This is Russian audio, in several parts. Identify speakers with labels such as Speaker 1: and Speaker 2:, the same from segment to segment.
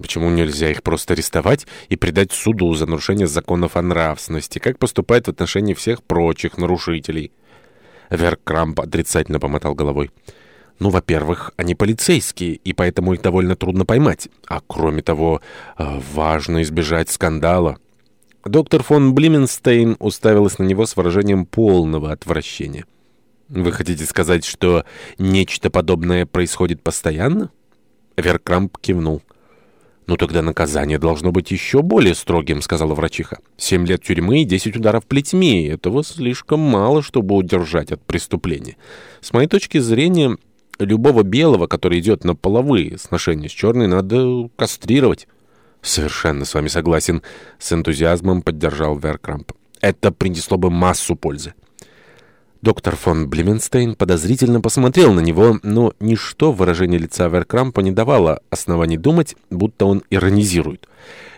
Speaker 1: Почему нельзя их просто арестовать и предать суду за нарушение законов о нравственности, как поступает в отношении всех прочих нарушителей? Веркрамп отрицательно помотал головой. Ну, во-первых, они полицейские, и поэтому их довольно трудно поймать. А кроме того, э, важно избежать скандала. Доктор фон Блименстейн уставилась на него с выражением полного отвращения. «Вы хотите сказать, что нечто подобное происходит постоянно?» Веркрамп кивнул. «Ну тогда наказание должно быть еще более строгим», — сказала врачиха. «Семь лет тюрьмы и десять ударов плетьми. Этого слишком мало, чтобы удержать от преступления. С моей точки зрения, любого белого, который идет на половые сношения с черной, надо кастрировать». «Совершенно с вами согласен», — с энтузиазмом поддержал Веркрамп. «Это принесло бы массу пользы». Доктор фон Блеменстейн подозрительно посмотрел на него, но ничто выражение лица Веркрампа не давало оснований думать, будто он иронизирует.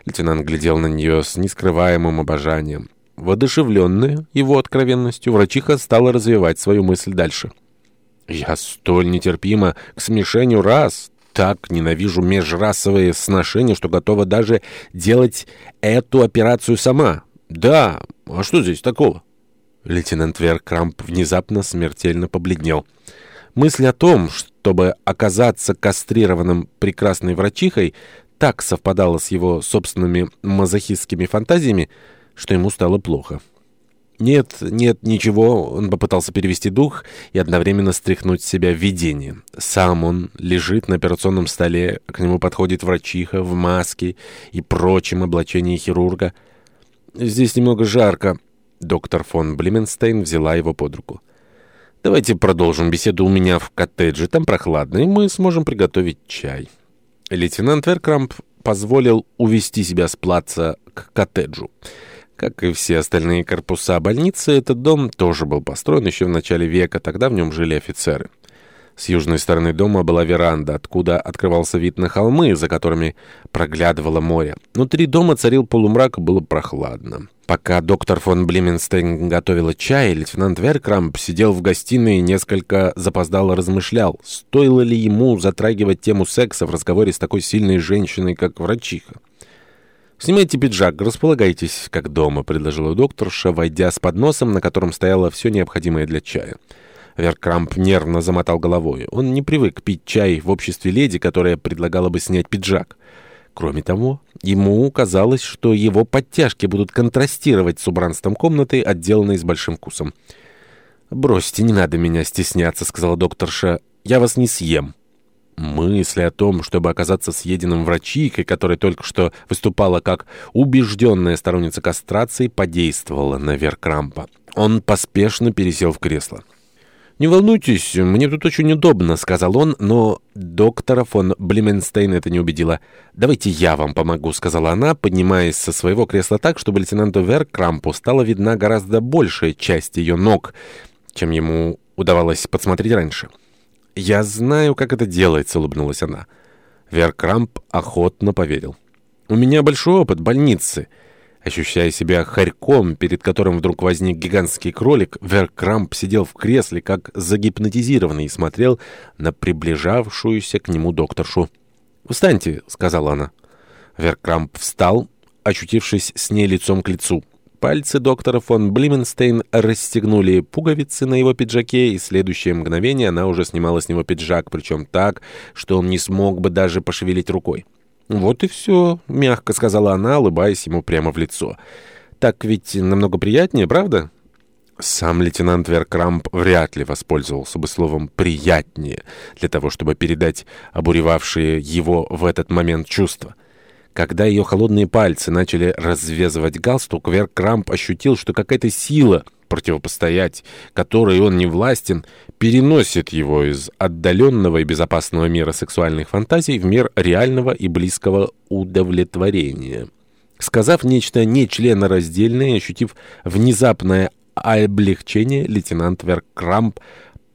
Speaker 1: Лейтенант глядел на нее с нескрываемым обожанием. Водушевленная его откровенностью, врачиха стала развивать свою мысль дальше. «Я столь нетерпима к смешению раз так ненавижу межрасовые сношения, что готова даже делать эту операцию сама. Да, а что здесь такого?» Лейтенант Веркрамп внезапно смертельно побледнел. Мысль о том, чтобы оказаться кастрированным прекрасной врачихой, так совпадала с его собственными мазохистскими фантазиями, что ему стало плохо. «Нет, нет, ничего», — он попытался перевести дух и одновременно стряхнуть с себя видение. Сам он лежит на операционном столе, к нему подходит врачиха в маске и прочем облачении хирурга. «Здесь немного жарко», Доктор фон Блименстейн взяла его под руку. «Давайте продолжим беседу у меня в коттедже. Там прохладно, и мы сможем приготовить чай». Лейтенант Веркрамп позволил увести себя с плаца к коттеджу. Как и все остальные корпуса больницы, этот дом тоже был построен еще в начале века, тогда в нем жили офицеры. С южной стороны дома была веранда, откуда открывался вид на холмы, за которыми проглядывало море. Внутри дома царил полумрак, было прохладно. Пока доктор фон Блименстейн готовила чай, лейтенант Веркрамп сидел в гостиной и несколько запоздало размышлял, стоило ли ему затрагивать тему секса в разговоре с такой сильной женщиной, как врачиха. «Снимайте пиджак, располагайтесь, как дома», — предложила докторша, войдя с подносом, на котором стояло все необходимое для чая. Веркрамп нервно замотал головой. Он не привык пить чай в обществе леди, которая предлагала бы снять пиджак. Кроме того, ему казалось, что его подтяжки будут контрастировать с убранством комнаты, отделанной с большим вкусом. «Бросьте, не надо меня стесняться», — сказала докторша. «Я вас не съем». Мысли о том, чтобы оказаться съеденным врачихой, которая только что выступала как убежденная сторонница кастрации, подействовала на Веркрампа. Он поспешно пересел в кресло. «Не волнуйтесь, мне тут очень удобно», — сказал он, но доктора фон Блименстейн это не убедило. «Давайте я вам помогу», — сказала она, поднимаясь со своего кресла так, чтобы лейтенанту Веркрампу стала видна гораздо большая часть ее ног, чем ему удавалось подсмотреть раньше. «Я знаю, как это делается», — улыбнулась она. Веркрамп охотно поверил. «У меня большой опыт больницы». Ощущая себя хорьком, перед которым вдруг возник гигантский кролик, Веркрамп сидел в кресле, как загипнотизированный, и смотрел на приближавшуюся к нему докторшу. «Встаньте», — сказала она. Веркрамп встал, очутившись с ней лицом к лицу. Пальцы доктора фон Блименстейн расстегнули пуговицы на его пиджаке, и следующее мгновение она уже снимала с него пиджак, причем так, что он не смог бы даже пошевелить рукой. «Вот и все», — мягко сказала она, улыбаясь ему прямо в лицо. «Так ведь намного приятнее, правда?» Сам лейтенант Веркрамп вряд ли воспользовался бы словом «приятнее» для того, чтобы передать обуревавшие его в этот момент чувства. Когда ее холодные пальцы начали развязывать галстук, Веркрамп ощутил, что какая-то сила, противопостоять которой он не властен, переносит его из отдаленного и безопасного мира сексуальных фантазий в мир реального и близкого удовлетворения. Сказав нечто нечленораздельное и ощутив внезапное облегчение, лейтенант Веркрамп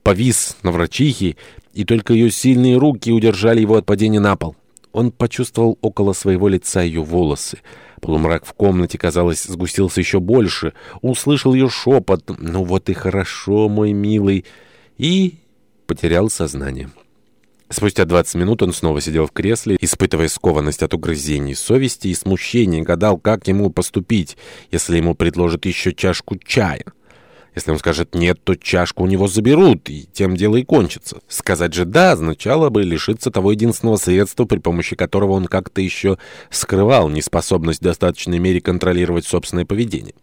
Speaker 1: повис на врачихе, и только ее сильные руки удержали его от падения на пол. Он почувствовал около своего лица ее волосы. Полумрак в комнате, казалось, сгустился еще больше. Услышал ее шепот. «Ну вот и хорошо, мой милый!» и потерял сознание. Спустя 20 минут он снова сидел в кресле, испытывая скованность от угрызений совести и смущения, гадал, как ему поступить, если ему предложат еще чашку чая. Если он скажет «нет», то чашку у него заберут, и тем дело и кончится. Сказать же «да» означало бы лишиться того единственного средства, при помощи которого он как-то еще скрывал неспособность в достаточной мере контролировать собственное поведение.